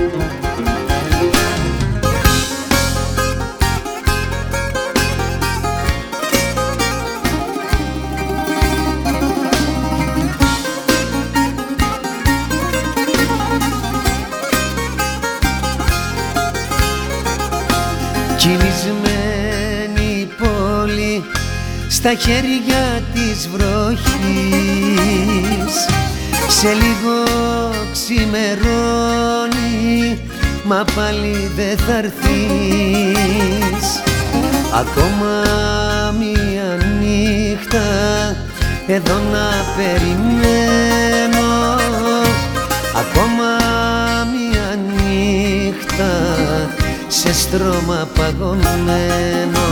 Müzik στα χέρια της βροχής. Σε λίγο ξημερώνει μα πάλι δεν θα έρθεις. Ακόμα μία νύχτα εδώ να περιμένω. Ακόμα μία νύχτα σε στρώμα παγωμένο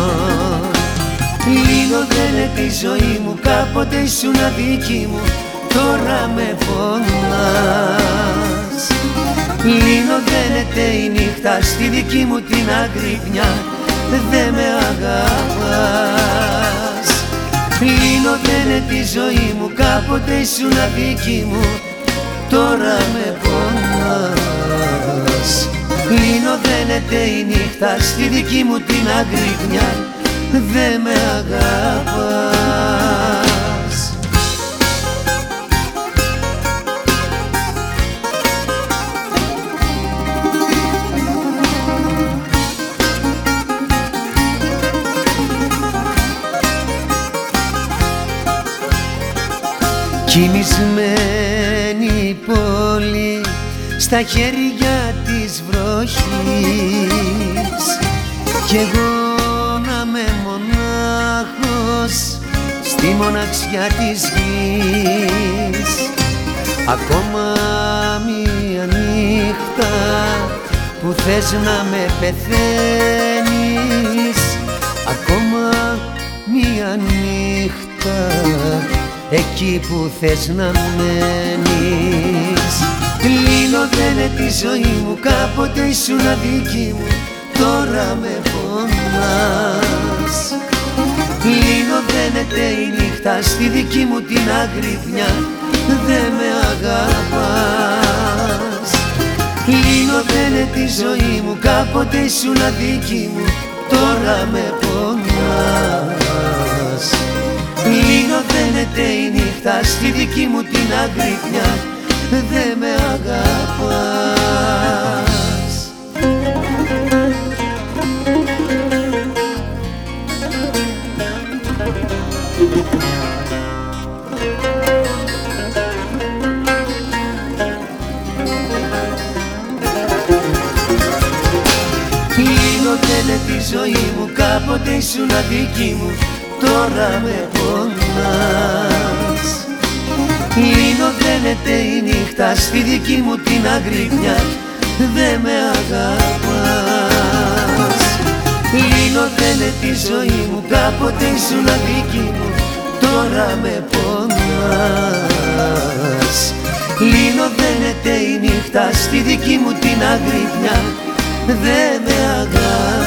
Λίγο δεν τη ζωή μου κάποτε ήσουν αδίκη μου. Τώρα με πονάς Λίγο δένεται η νύχτα στη δική μου την αγρυπνιά Δε με αγαπάς. Λίγο δένεται τη ζωή μου κάποτε ήσουν αδίκη μου. Τώρα με πονάς Λίγο δένεται η νύχτα στη δική μου την αγρυπνιά Δε με αγαπάς. Κοιμισμένη πόλη στα χέρια της βροχής. Κι εγώ μοναξιά της γης. Ακόμα μία νύχτα που θες να με πεθαίνεις. Ακόμα μία νύχτα εκεί που θες να μένεις. Κλείνω δεν τη ζωή μου κάποτε ήσουν αδίκη μου. Τώρα με πονάς η νύχτα στη δική μου την αγρυπνιά δεν με αγαπάς. Κλείνω δένεται τη ζωή μου κάποτε ήσουν αδίκη μου τώρα με πονάς. Φαίνεται η νύχτα στη δική μου την αγρύπνια Δε με αγαπάς Λύνονται τη ζωή μου κάποτε ήσουν αδική μου. Τώρα με πονάς. Λύνω δένεται η νύχτα στη δική μου την αγρύπνια Δε με αγαπάς. Λύνω δένεται η ζωή μου κάποτε ήσουν αδίκη μου. Τώρα με πονάς. Λύνω δένεται η νύχτα στη δική μου την αγρύπνια δεν με αγάπη